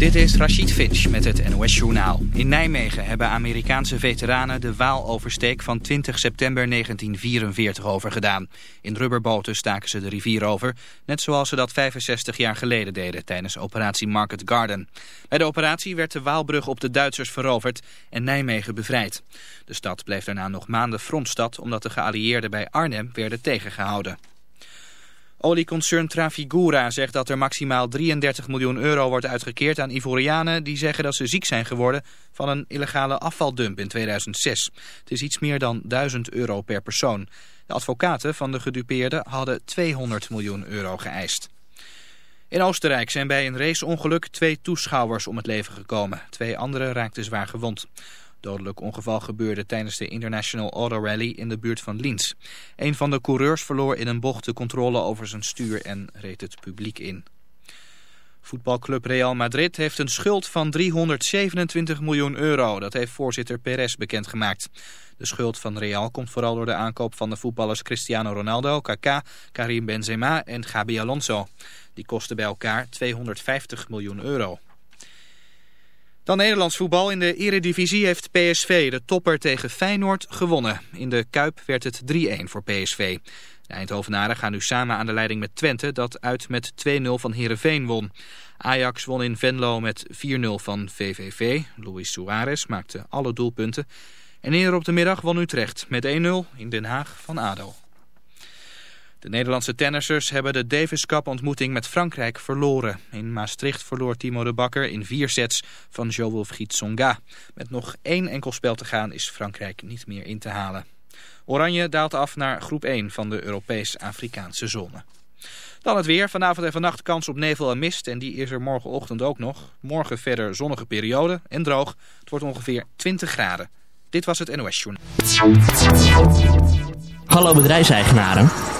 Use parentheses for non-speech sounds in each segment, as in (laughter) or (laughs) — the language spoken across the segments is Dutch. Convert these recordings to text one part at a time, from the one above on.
Dit is Rachid Finch met het NOS Journaal. In Nijmegen hebben Amerikaanse veteranen de Waaloversteek van 20 september 1944 overgedaan. In rubberboten staken ze de rivier over, net zoals ze dat 65 jaar geleden deden tijdens operatie Market Garden. Bij de operatie werd de Waalbrug op de Duitsers veroverd en Nijmegen bevrijd. De stad bleef daarna nog maanden frontstad omdat de geallieerden bij Arnhem werden tegengehouden. Olieconcern Trafigura zegt dat er maximaal 33 miljoen euro wordt uitgekeerd aan Ivorianen die zeggen dat ze ziek zijn geworden van een illegale afvaldump in 2006. Het is iets meer dan 1000 euro per persoon. De advocaten van de gedupeerden hadden 200 miljoen euro geëist. In Oostenrijk zijn bij een raceongeluk twee toeschouwers om het leven gekomen. Twee anderen raakten zwaar gewond. Dodelijk ongeval gebeurde tijdens de International Auto Rally in de buurt van Linz. Een van de coureurs verloor in een bocht de controle over zijn stuur en reed het publiek in. Voetbalclub Real Madrid heeft een schuld van 327 miljoen euro. Dat heeft voorzitter Perez bekendgemaakt. De schuld van Real komt vooral door de aankoop van de voetballers Cristiano Ronaldo, Kaká, Karim Benzema en Gabi Alonso. Die kosten bij elkaar 250 miljoen euro. Dan Nederlands voetbal. In de eredivisie heeft PSV de topper tegen Feyenoord gewonnen. In de Kuip werd het 3-1 voor PSV. De Eindhovenaren gaan nu samen aan de leiding met Twente... dat uit met 2-0 van Heerenveen won. Ajax won in Venlo met 4-0 van VVV. Luis Suarez maakte alle doelpunten. En eerder op de middag won Utrecht met 1-0 in Den Haag van ADO. De Nederlandse tennissers hebben de Davis Cup ontmoeting met Frankrijk verloren. In Maastricht verloor Timo de Bakker in vier sets van Jo-Wilfried Tsonga. Met nog één enkel spel te gaan is Frankrijk niet meer in te halen. Oranje daalt af naar groep 1 van de Europees-Afrikaanse zone. Dan het weer. Vanavond en vannacht kans op nevel en mist. En die is er morgenochtend ook nog. Morgen verder zonnige periode en droog. Het wordt ongeveer 20 graden. Dit was het NOS Journal. Hallo bedrijfseigenaren.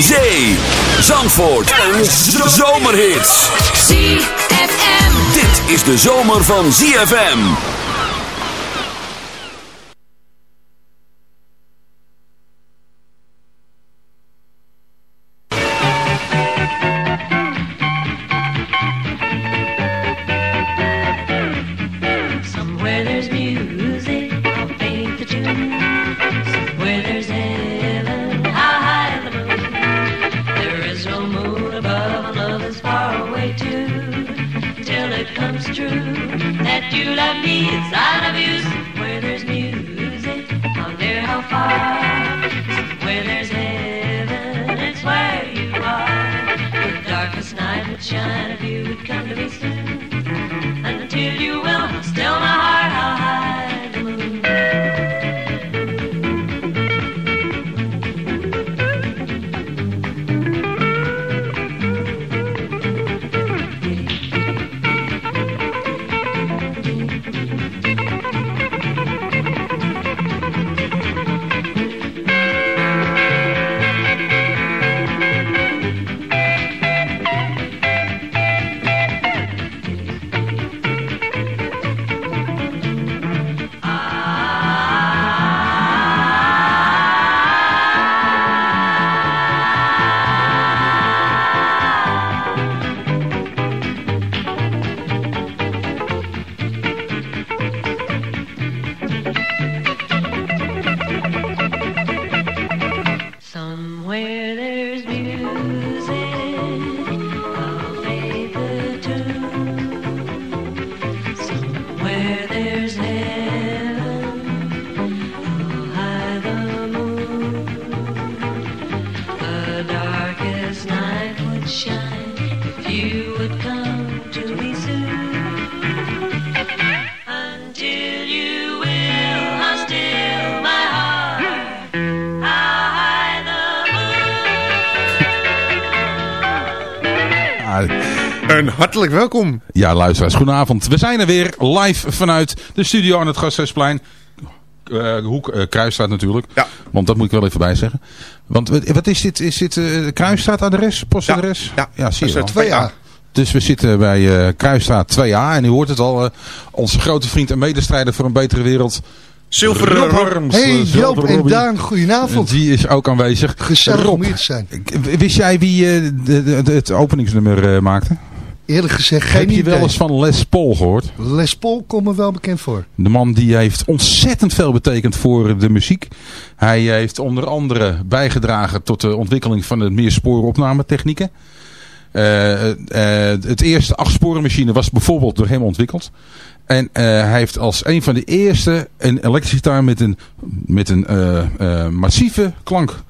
Zee. Zandvoort. Een zomerhit. ZFM. Dit is de zomer van ZFM. Hartelijk welkom. Ja, luisteraars, goedenavond. We zijn er weer live vanuit de studio aan het Gasthuisplein. Eh, hoek eh, Kruisstraat natuurlijk. Ja. Want dat moet ik wel even bij zeggen. Want wat, wat is dit? Is dit eh Kruisstraat adres? Postadres? Ja, ja, zie je Dat wel. is 2A. Dus we zitten bij eh Kruisstraat 2A. En u hoort het al, eh, onze grote vriend en medestrijder voor een betere wereld. Zilveren Rob Rob. Harms. Hey eh, Joop en. Daan, goedenavond. Die is ook aanwezig. Gezellig Rob, om hier te zijn. Wist jij wie eh, de, de- de- het openingsnummer eh, maakte? Eerlijk gezegd geen Heb je idee. wel eens van Les Paul gehoord? Les Paul komt me wel bekend voor. De man die heeft ontzettend veel betekend voor de muziek. Hij heeft onder andere bijgedragen tot de ontwikkeling van de meersporenopnametechnieken. Eh, eh, het eerste achtsporenmachine was bijvoorbeeld door hem ontwikkeld. En eh, hij heeft als een van de eerste een elektrische gitaar met een, met een eh, eh, massieve klank,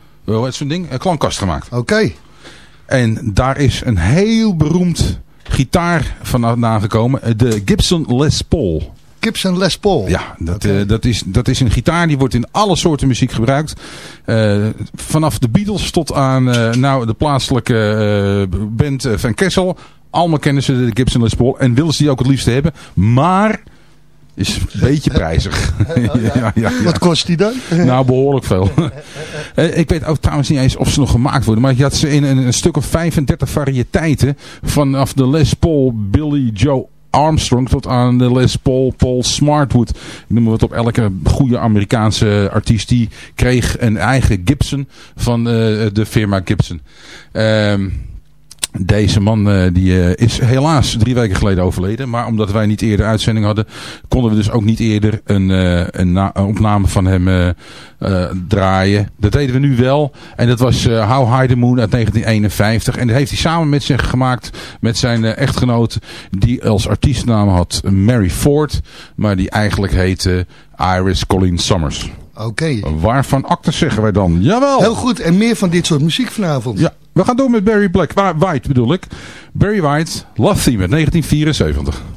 zo'n ding? Een klankkast gemaakt. Oké. En daar is een heel beroemd gitaar van nagekomen. eh, De Gibson Les Paul. Gibson Les Paul. Ja, dat, eh, dat, is, dat is een gitaar die wordt in alle soorten muziek gebruikt. Eh, vanaf de Beatles tot aan nou, de plaatselijke band Van Kessel. Allemaal kennen ze de Gibson Les Paul en willen ze die ook het liefst hebben. Maar is een beetje prijzig. (laughs) ja, ja, ja. Wat kost die dan? (laughs) Nou, behoorlijk veel. (laughs) Eh, ik weet ook trouwens niet eens of ze nog gemaakt worden. Maar je had ze in een, een stuk of 35 variëteiten. Vanaf de Les Paul Billy Joe Armstrong tot aan de Les Paul Paul Smartwood. Ik noem maar wat op. Elke goede Amerikaanse artiest die kreeg een eigen Gibson van eh, de firma Gibson. Ehm... Deze man eh, die, eh, is helaas drie weken geleden overleden. Maar omdat wij niet eerder uitzending hadden, konden we dus ook niet eerder een, eh, een, na- een opname van hem draaien. Dat deden we nu wel. En dat was How High the Moon uit 1951. En dat heeft hij samen met zich gemaakt met zijn echtgenoot. Die als artiestnaam had Mary Ford. Maar die eigenlijk heette Iris Colleen Summers. Oké. Waarvan actes zeggen wij dan? Jawel! Heel goed. En meer van dit soort muziek vanavond. Ja, we gaan door met Barry Black. White bedoel ik. Barry White, Love Theme uit 1974.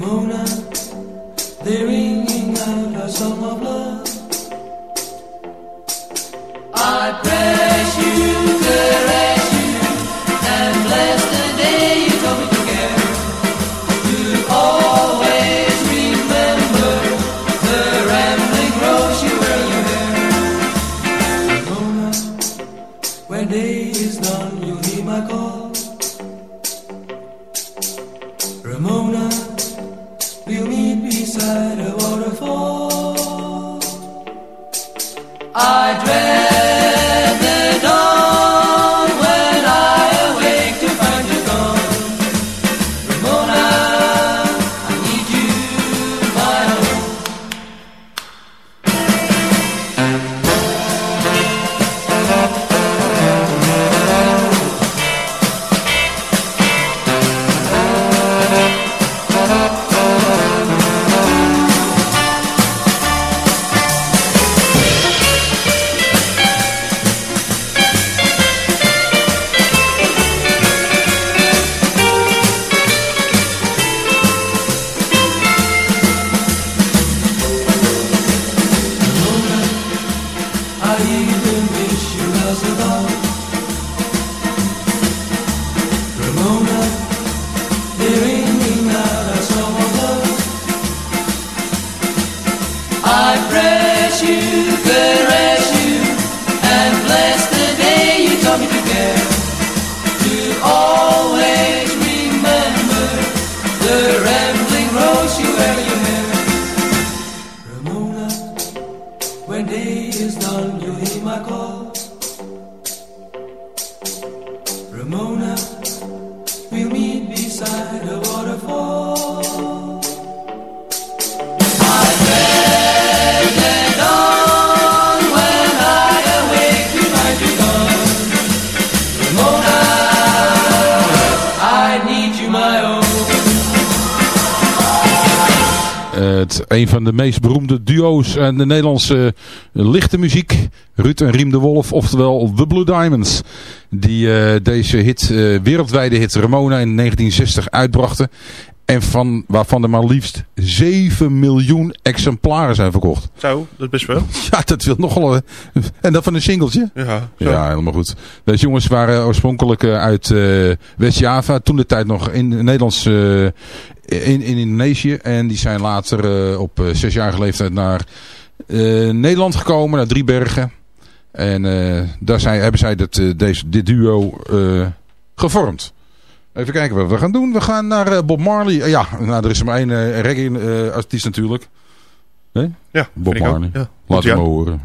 Ramona, they're ringing out a song of love. Het, een van de meest beroemde duo's aan de Nederlandse lichte muziek. Ruud en Riem de Wolf, oftewel The Blue Diamonds. Die eh, deze hit, eh, wereldwijde hit Ramona in 1960 uitbrachten. En van, waarvan er maar liefst 7 miljoen exemplaren zijn verkocht. Zo, dat is best veel. (laughs) Ja, dat wil nogal. En dat van een singeltje. Ja, zo. Ja, helemaal goed. Deze jongens waren oorspronkelijk eh, uit eh, West-Java. Toen de tijd nog in Nederlands eh, in, in Indonesië. En die zijn later op zesjarige leeftijd naar Nederland gekomen. Naar Driebergen. En daar zijn, hebben zij dit, eh, deze, dit duo gevormd. Even kijken wat we gaan doen. We gaan naar eh, Bob Marley. Eh, ja, nou, er is maar één eh, reggae-artiest natuurlijk. Nee? Ja, Bob. Marley. Ja. Laat maar horen.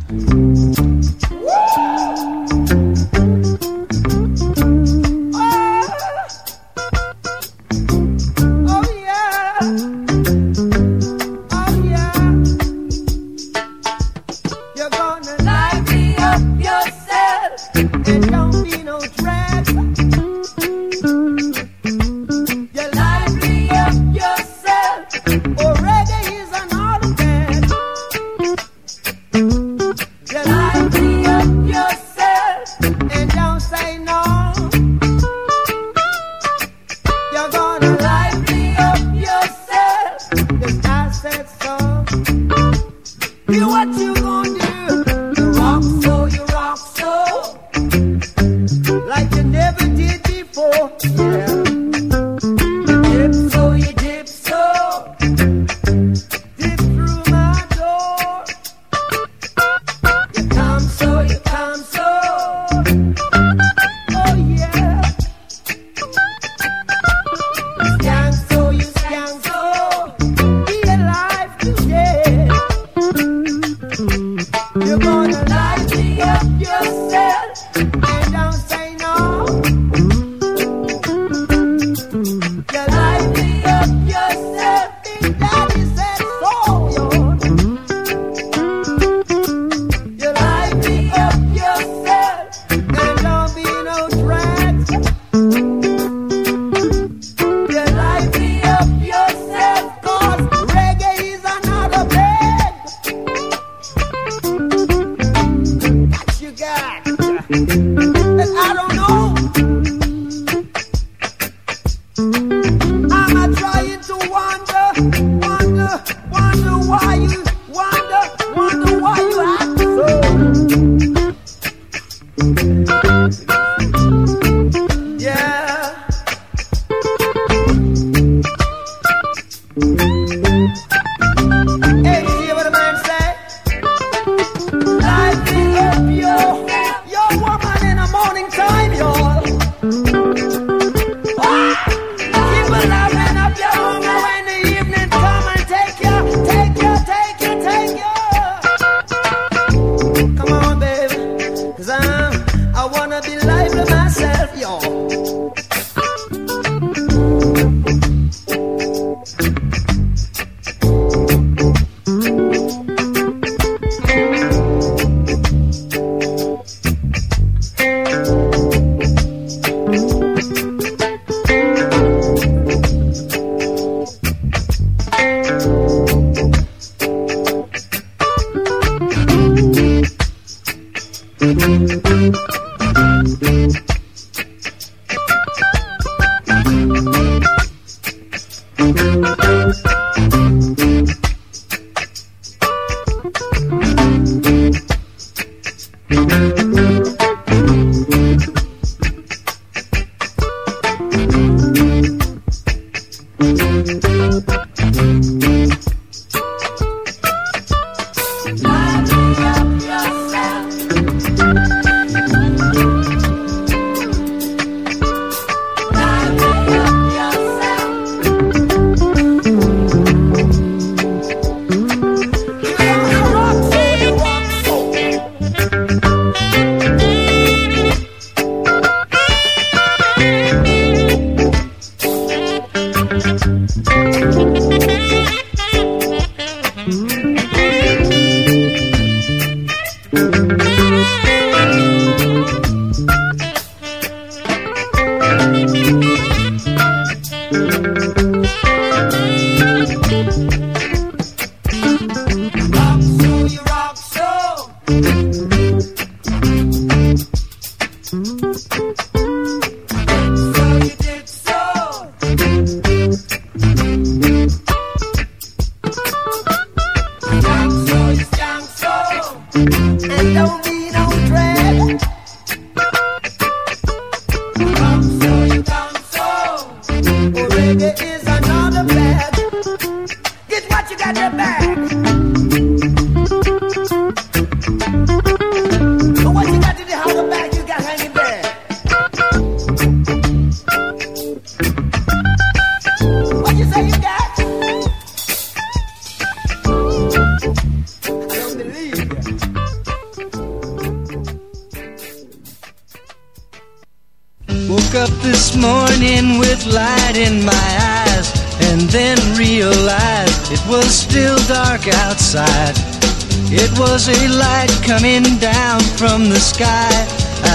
It was a light coming down from the sky.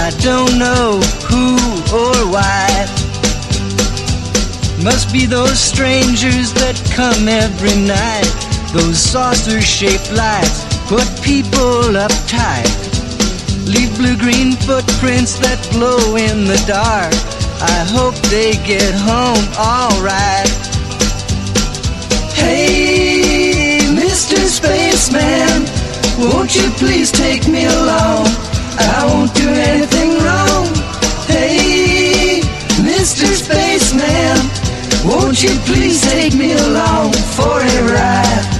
I don't know who or why. Must be those strangers that come every night. Those saucer shaped lights put people uptight. Leave blue green footprints that glow in the dark. I hope they get home alright. Hey, Mr. Spaceman, won't you please take me along? I won't do anything wrong. Hey, Mr. Spaceman, won't you please take me along for a ride?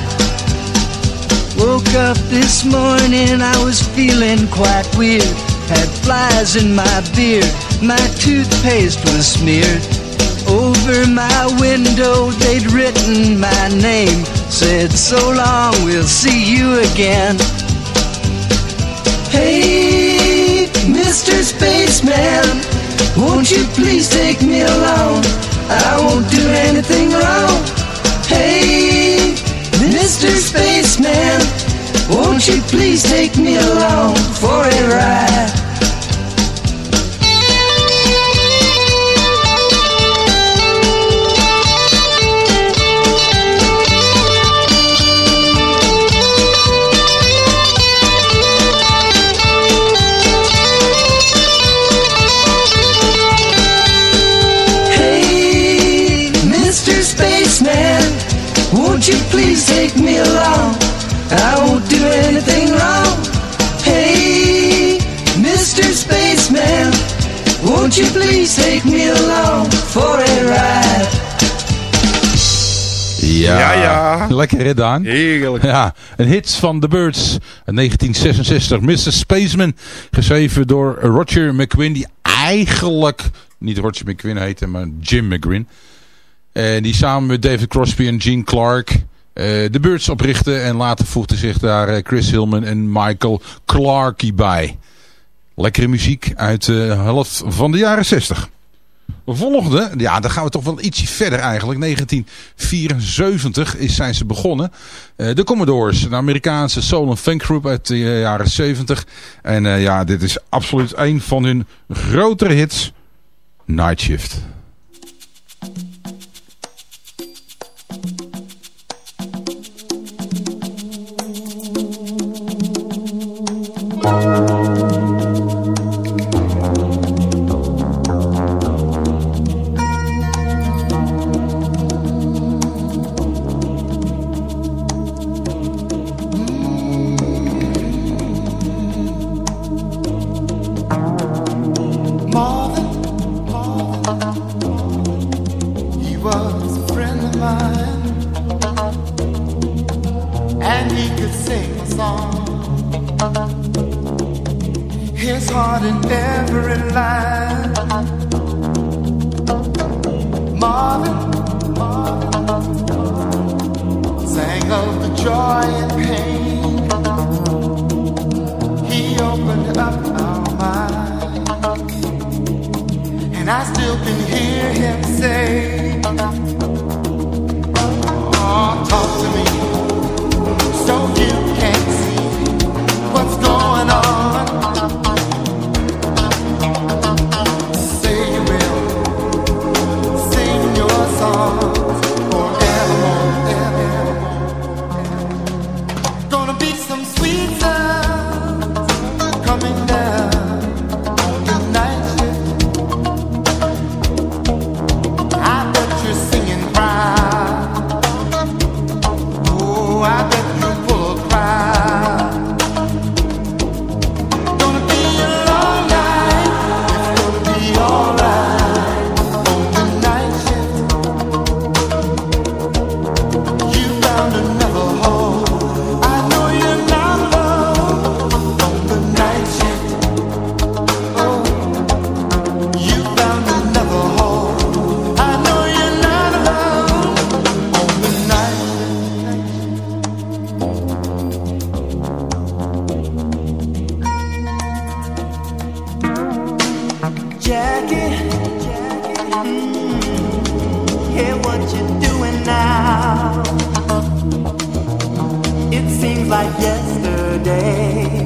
Woke up this morning, I was feeling quite weird. Had flies in my beard, my toothpaste was smeared. Over my window, they'd written my name. Said, so long, we'll see you again. Hey, Mr. Spaceman, won't you please take me along? I won't do anything wrong. Hey, Mr. Spaceman, won't you please take me along for a ride? you please take me along for a ride? Ja, ja, lekker hè Daan? Heerlijk. Ja, een hit van The Birds, 1966. Mr. Spaceman, geschreven door Roger McQueen, die eigenlijk niet Roger McQueen heette, maar Jim McQueen. En die samen met David Crosby en Gene Clark eh, de Birds oprichten. En later voegden zich daar eh, Chris Hillman en Michael Clarkie bij. Lekkere muziek uit de helft van de jaren 60. We ja, dan gaan we toch wel ietsje verder eigenlijk. 1974 is, zijn ze begonnen. Eh, de Commodores, een Amerikaanse soul- en funkgroep uit de jaren 70. En eh, ja, dit is absoluut een van hun grotere hits. Night Shift. Jackie. Mm, mm-hmm. what you doing now. It seems like yesterday.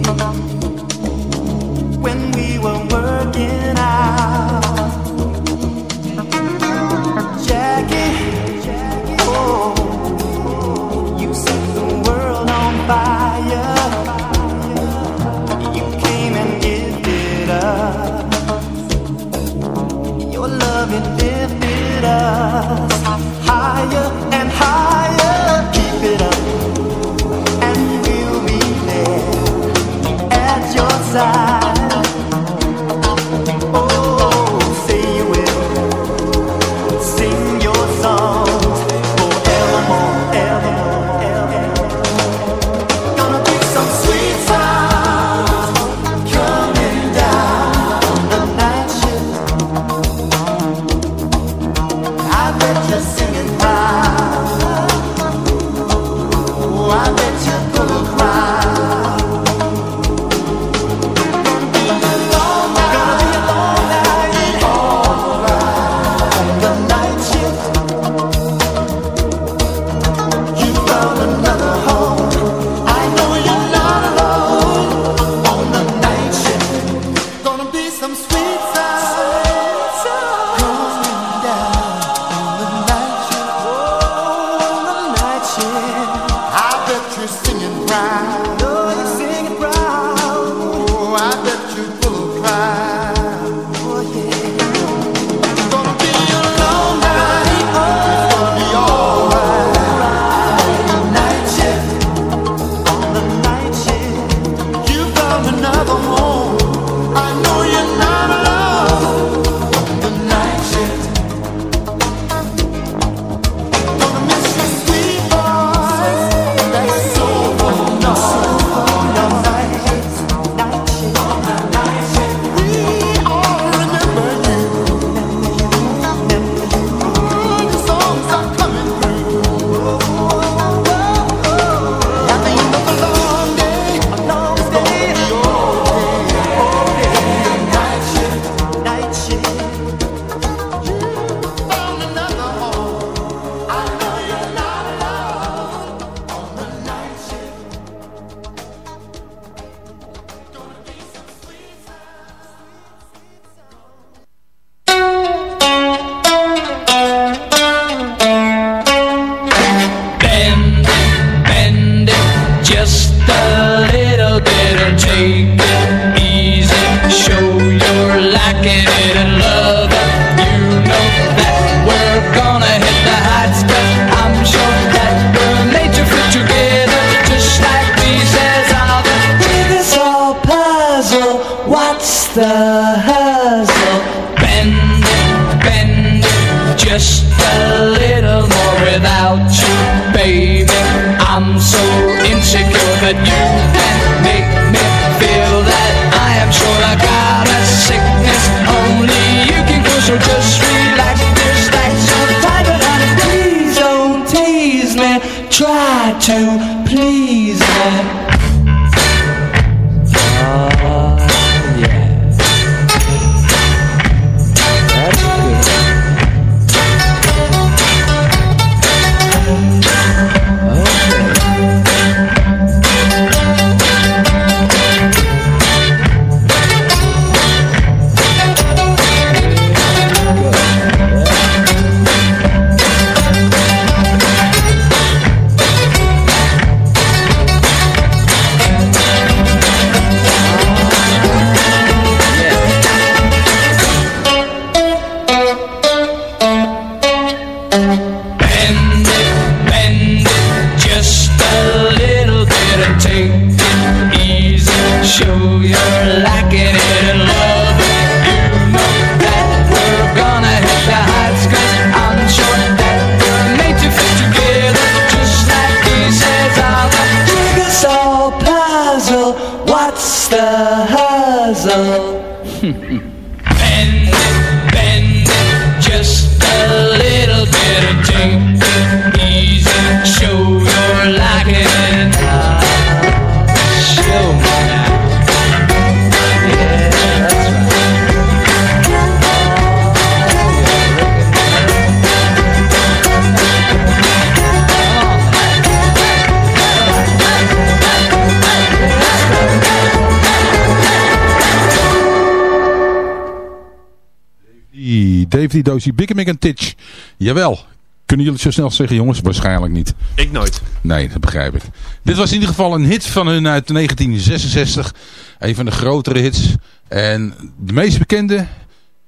Dozy Bikemik en Titch. Jawel. Kunnen jullie het zo snel zeggen jongens? Waarschijnlijk niet. Ik nooit. Nee, dat begrijp ik. Dit was in ieder geval een hit van hun uit 1966. Een van de grotere hits. En de meest bekende,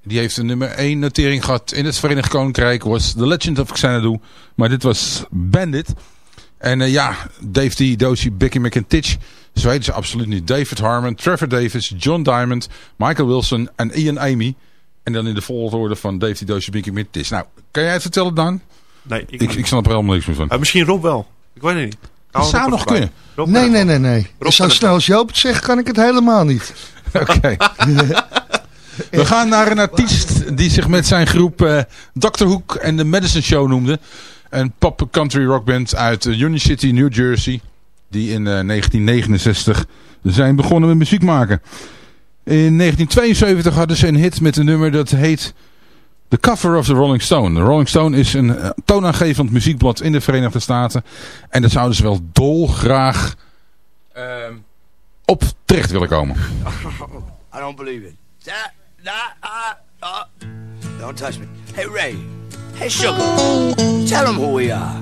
die heeft een nummer 1 notering gehad in het Verenigd Koninkrijk, was The Legend of Xanadu. Maar dit was Bandit. En eh, ja, Dave D, Dozy, Becky McIntitch. Zo heten ze absoluut niet. David Harmon, Trevor Davis, John Diamond, Michael Wilson en Ian Amy. En dan in de volgorde van Dave D, Dozy, Becky McIntitch. Nou, kan jij het vertellen dan? Nee, ik, Ik, ik snap er helemaal niks meer van. Ah, misschien Rob wel. Ik weet het niet. Dat Hou zou nog kunnen. Rob Nee, nee, het nee, nee. Rob Zo het snel als Joop het zegt, kan ik het helemaal niet. (laughs) Oké. We gaan naar een artiest die zich met zijn groep eh Dr. Hook en de Madison Show noemde. Een pop country rockband uit eh, Union City, New Jersey. Die in eh, 1969 zijn begonnen met muziek maken. In 1972 hadden ze een hit met een nummer dat heet The Cover of the Rolling Stone. The Rolling Stone is een eh, toonaangevend muziekblad in de Verenigde Staten. En daar zouden ze wel dolgraag ehm, op terecht willen komen. (laughs) I don't believe it. That, that, uh, don't touch me. Hey, Ray. Hey, Sugar. Tell them who we are.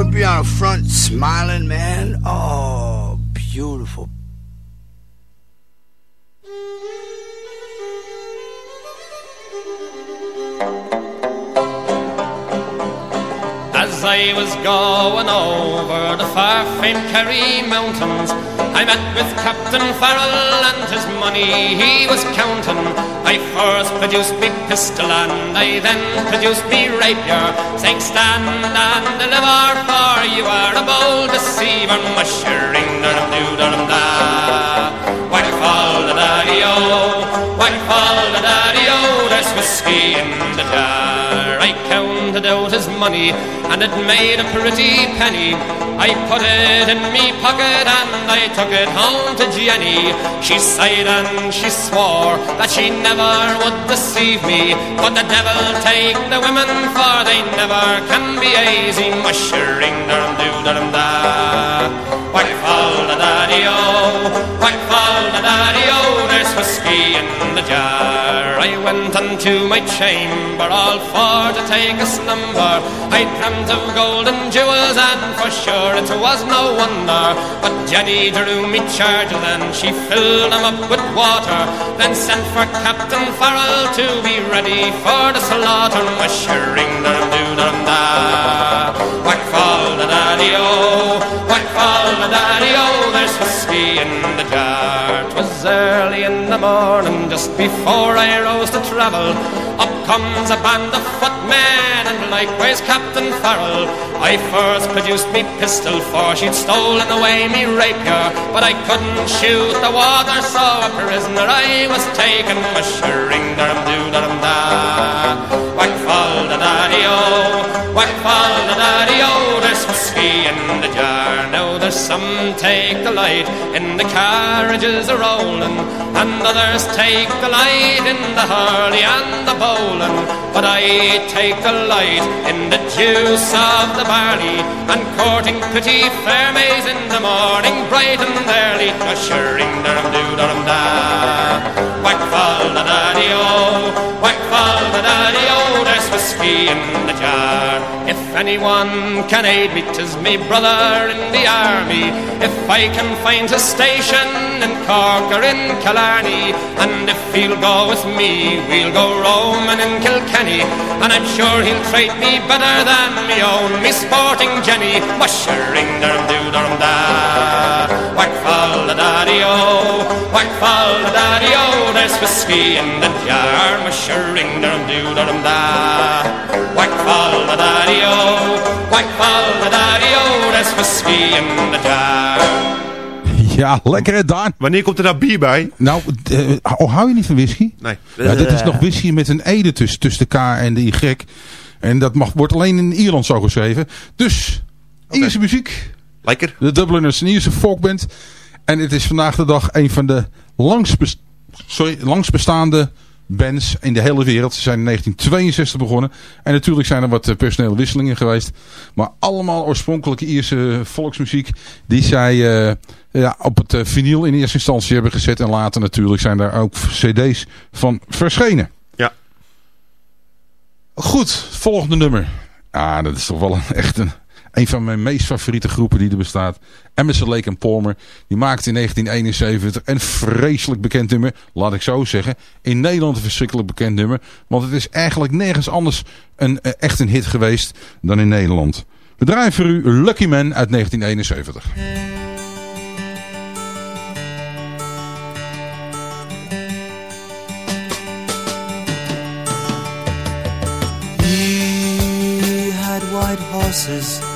We'd be on the front smiling, man. Oh, beautiful. I was going over the far famed Kerry Mountains, I met with Captain Farrell and his money he was counting. I first produced me pistol and I then produced me rapier, saying stand and deliver, for you are a bold deceiver, mushering dum doo dum da. Whack fall daddy-o, whack fall daddy-o, there's whiskey in the jar. I counted out his money and it made a pretty penny. I put it in me pocket and I took it home to Jenny. She sighed and she swore that she never would deceive me. But the devil take the women, for they never can be easy. Mushering dum doo dum da. Whack fall the daddy o, oh. whack fall the daddy o. Oh. There's whiskey in the jar. I went unto my chamber all for to take a slumber. I dreamt of and jewels, and for sure it was no wonder. But Jenny drew me charges and she filled them up with water. Then sent for Captain Farrell to be ready for the slaughter. Mushering dum doo dum da. Whack fall the daddy o, whack fall the daddy o. There's whiskey in 'Twas early in the morning, just before I rose to travel. Up comes a band of footmen, and likewise Captain Farrell. I first produced me pistol, for she'd stolen away me rapier. But I couldn't shoot the water, so a prisoner I was taken. Mushering dum doo dum da. Whack fall the daddy o, oh. whack fall the daddy o. Oh. There's whiskey in the jar. Now there's some take delight in the carriages a rolling, and others take delight in the hurley and the bowling. But I take delight in the juice of the barley and courting pretty fair maids in the morning, bright and early, ushering dum doo dum da. Whack fall the daddy o, oh. whack fall the daddy o. Oh. There's whiskey in the jar. If anyone can aid me, 'tis me brother in the army. If I can find a station in Cork or in Killarney, and if he'll go with me, we'll go roaming in Kilkenny. And I'm sure he'll treat me better than me own, me sporting Jenny, mushering dum doo dum da. Whack fall the daddy o, whack fall the daddy o. There's whiskey in the jar, mushering dum doo dum da. Whack fall the daddy o, whack fall the daddy o. The. Ja, lekker hè, Daan. Wanneer komt er nou bier bij? Nou, eh, oh, hou je niet van whisky? Nee. Ja, dit is nog whisky met een ede tussen, tussen de K en de Y. En dat mag, wordt alleen in Ierland zo geschreven. Dus, Ierse muziek. Lekker. De Dubliners, een Ierse folkband. En het is vandaag de dag een van de langst, sorry, langst bestaande bands in de hele wereld. Ze zijn in 1962 begonnen. En natuurlijk zijn er wat eh, personele wisselingen geweest. Maar allemaal oorspronkelijke Ierse volksmuziek. Die zij eh, ja, op het eh, vinyl in eerste instantie hebben gezet. En later natuurlijk zijn daar ook cd's van verschenen. Ja. Goed, volgende nummer. Ah, dat is toch wel een, echt een, een van mijn meest favoriete groepen die er bestaat. Emerson Lake Palmer. Die maakte in 1971 een vreselijk bekend nummer. Laat ik zo zeggen. In Nederland een verschrikkelijk bekend nummer. Want het is eigenlijk nergens anders een, eh, echt een hit geweest dan in Nederland. We draaien voor u Lucky Man uit 1971. He had white horses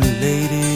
lady.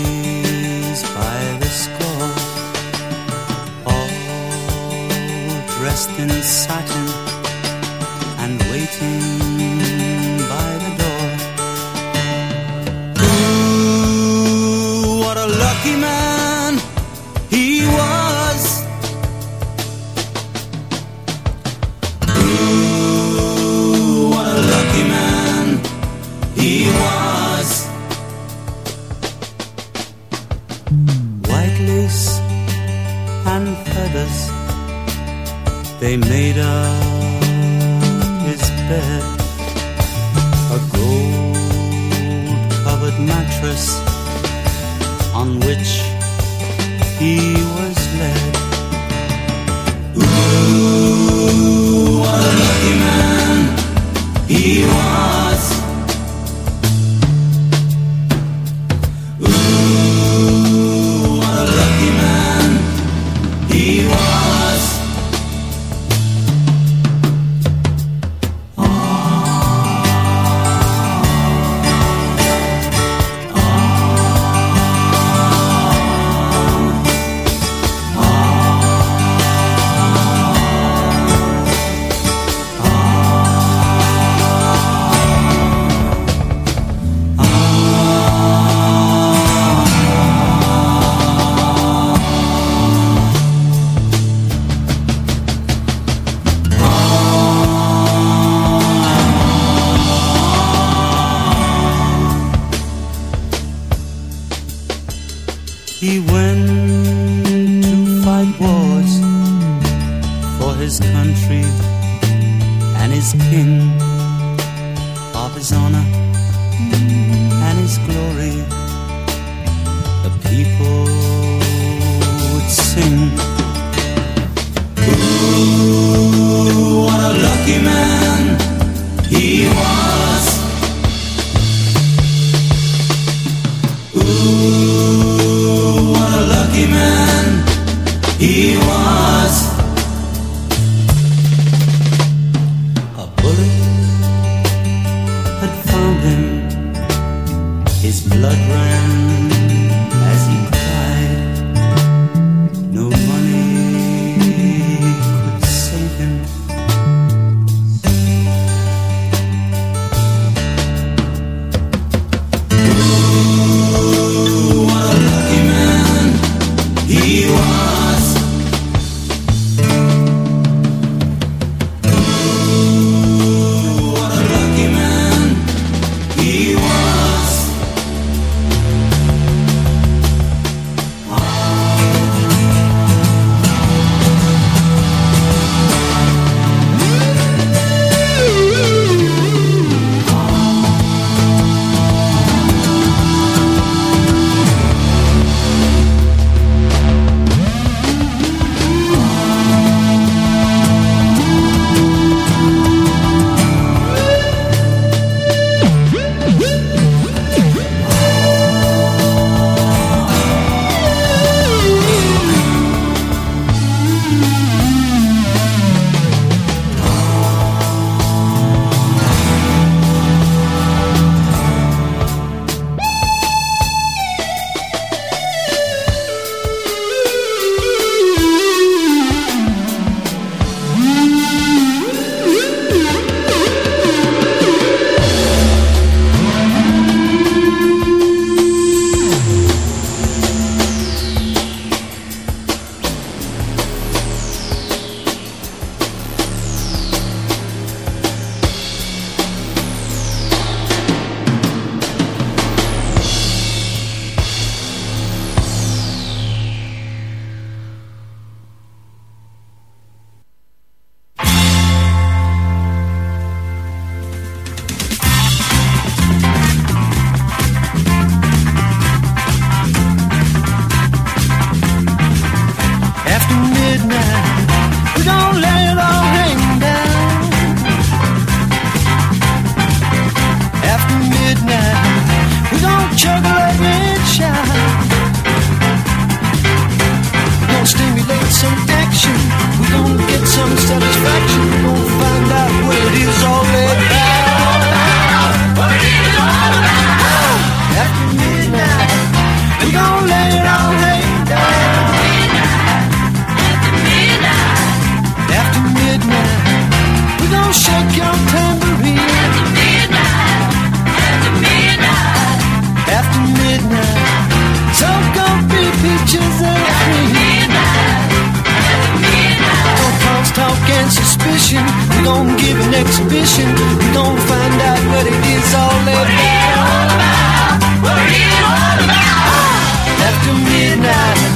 Midnight, be peaches and cream. Don't talk and suspicion. We're gonna give an exhibition. We're gonna find out what it is all about. What it all about. After midnight,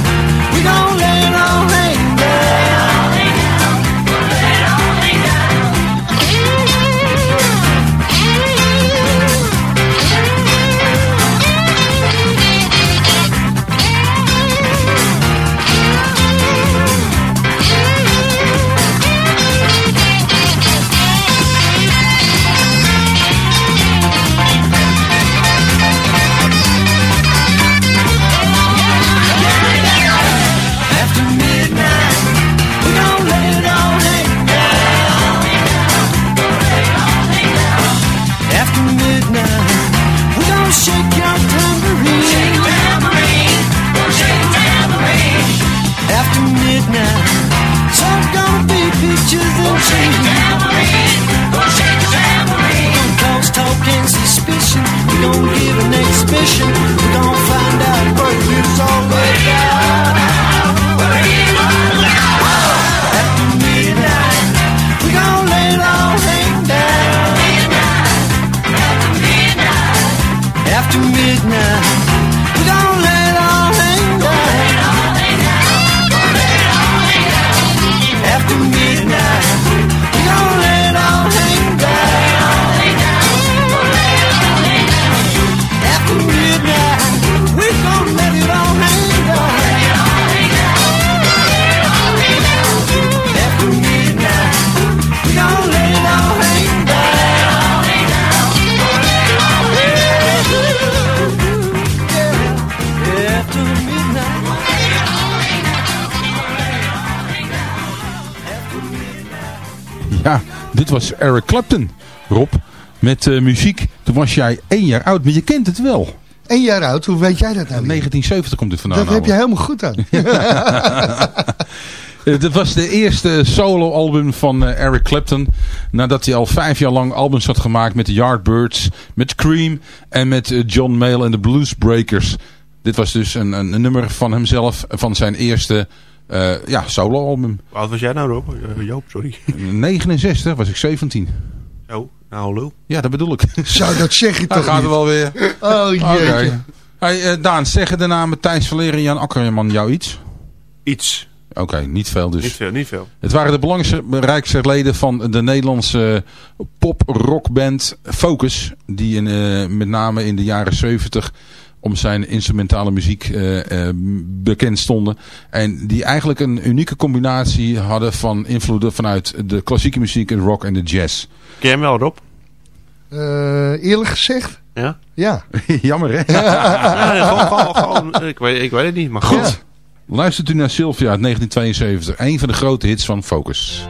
dit was Eric Clapton, Rob, met eh, muziek. Toen was jij één jaar oud, maar je kent het wel. Eén jaar oud, hoe weet jij dat nou? weer? 1970 komt dit vandaan. Dat heb je helemaal goed aan. (laughs) (laughs) Eh, Dit was de eerste solo-album van eh, Eric Clapton. Nadat hij al vijf jaar lang albums had gemaakt met de Yardbirds, met Cream en met eh, John Mayall en de Bluesbreakers. Dit was dus een, een, een nummer van hemzelf, van zijn eerste eh, ja, solo-album. Wat was jij nou, Rob? Eh, Joop, sorry. (laughs) 69 was ik 17. Zo, nou lul. Ja, dat bedoel ik. Zo, dat zeg je Hij toch gaat er wel weer. Oh jeetje. Oké. Hey, eh, Daan, zeggen de namen Thijs Verleer en Jan Akkerman jou iets? Iets. Oké, niet veel dus. Niet veel, niet veel. Het waren de belangrijkste leden van de Nederlandse pop-rockband Focus. Die in, eh, met name in de jaren 70 om zijn instrumentale muziek eh, eh, bekend stonden. En die eigenlijk een unieke combinatie hadden van invloeden vanuit de klassieke muziek, de rock en de jazz. Ken je hem wel, Rob? Eh, eerlijk gezegd? Ja? Ja. (laughs) Jammer hè? Ja, nee, gewoon, gewoon, gewoon, ik, weet, ik weet het niet, maar goed. Goed. Luistert u naar Sylvia uit 1972. Een van de grote hits van Focus.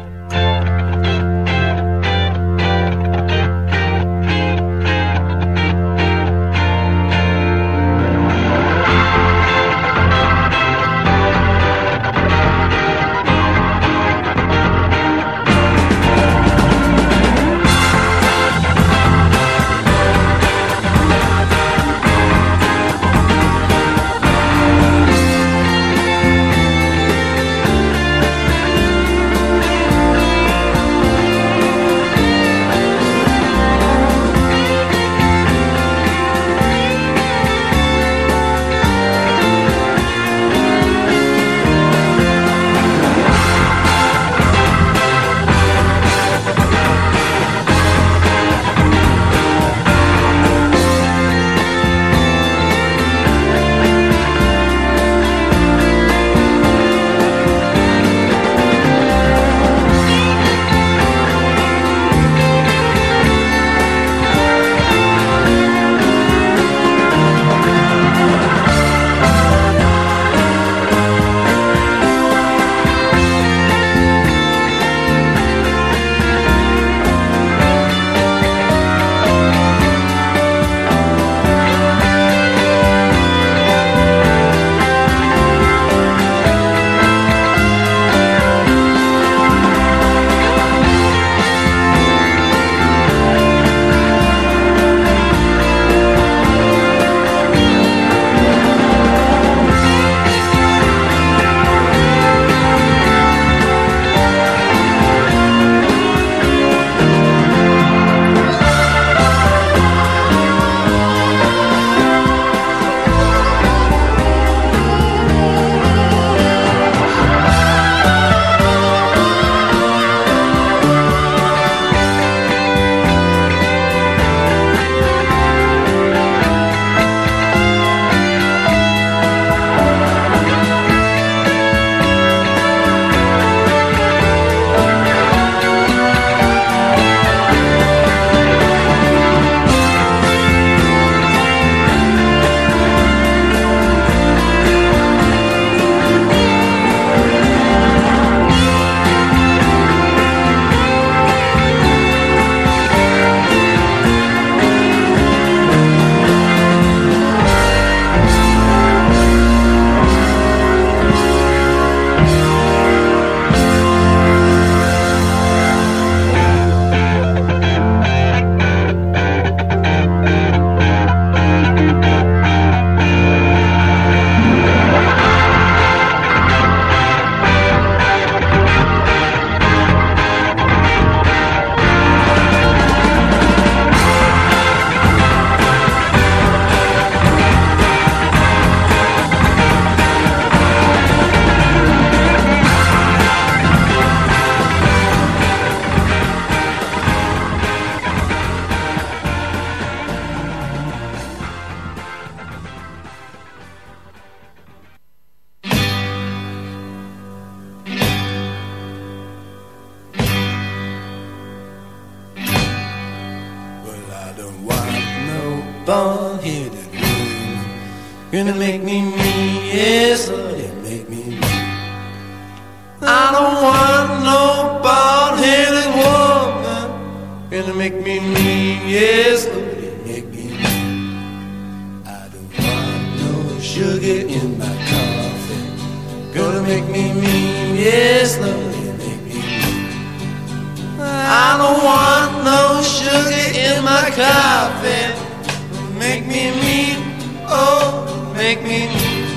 Make me mean.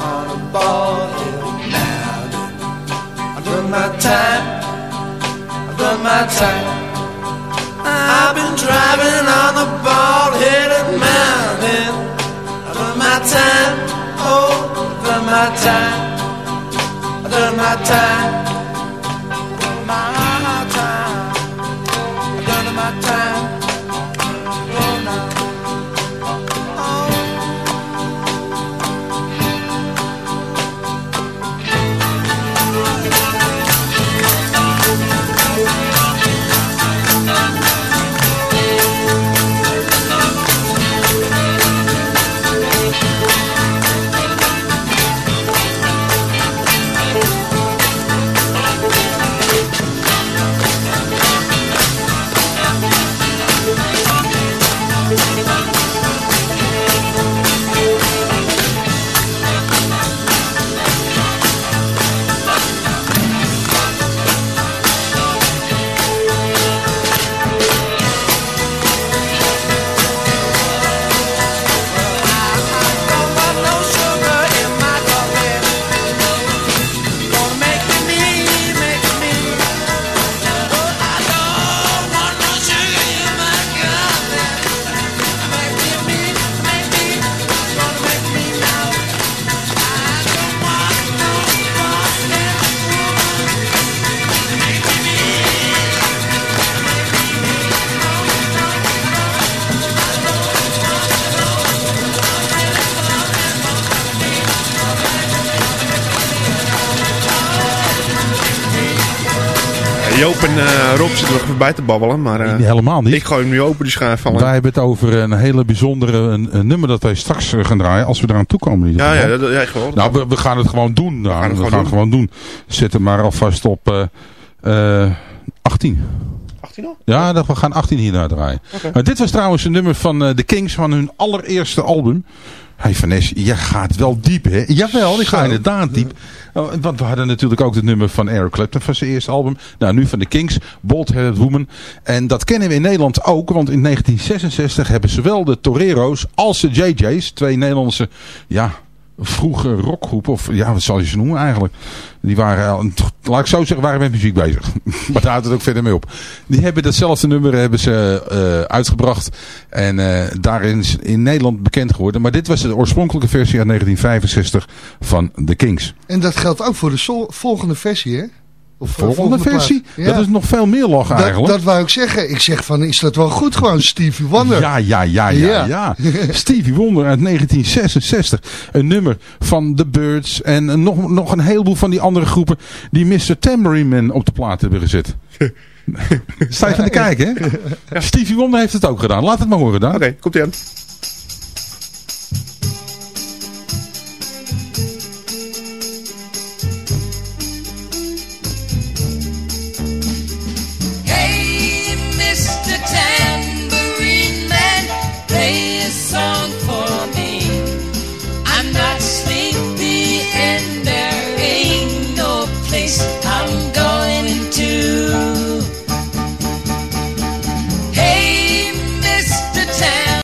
on a bald-headed mountain. I've done my time. I've done my time. I've been driving on a bald-headed mountain. I've done my time. Oh, I've done my time. I've done my time. Joop en eh, Rob zitten nog even bij te babbelen, maar eh, helemaal niet. ik gooi hem nu open, die schuif van. Wij hebben het over een hele bijzondere een, een nummer dat wij straks eh, gaan draaien. Als we eraan toekomen. Ja, ja, dat, ja, gewoon. Nou, we, we gaan het gewoon doen. Nou, gaan het we gewoon gaan doen. het gewoon doen. Zet hem maar alvast op eh, eh, 18. 18 al? Ja, dat, we gaan 18 hierna draaien. Maar dit was trouwens een nummer van eh, The Kings van hun allereerste album. Hey Vanessa, je gaat wel diep hè? Jawel, ik ga inderdaad diep. Oh, want we hadden natuurlijk ook het nummer van Eric Clapton van zijn eerste album. Nou, nu van The Kings, Bold Headed Woman. En dat kennen we in Nederland ook, want in 1966 hebben zowel de Torero's als de JJ's, twee Nederlandse, ja, vroege rockgroepen, of ja, wat zal je ze noemen eigenlijk. Die waren, al- laat ik zo zeggen, waren met muziek bezig. (laughs) maar daar houdt het ook verder mee op. Die hebben datzelfde nummer hebben ze eh, uitgebracht. En eh, daarin is in Nederland bekend geworden. Maar dit was de oorspronkelijke versie uit 1965 van The Kings. En dat geldt ook voor de volgende versie, hè? Of Volgende versie? Dat is nog veel meer dat, eigenlijk. dat wou ik zeggen. Ik zeg van, is dat wel goed gewoon, Stevie Wonder? Ja, ja, ja, ja, ja. (laughs) Stevie Wonder uit 1966. Een nummer van The Birds en nog, nog een heleboel van die andere groepen die Mr. Tambourine Man op de plaat hebben gezet. (laughs) Sta je van te kijken, hè? (laughs) Stevie Wonder heeft het ook gedaan. Laat het maar horen dan. Oké, komt ie aan.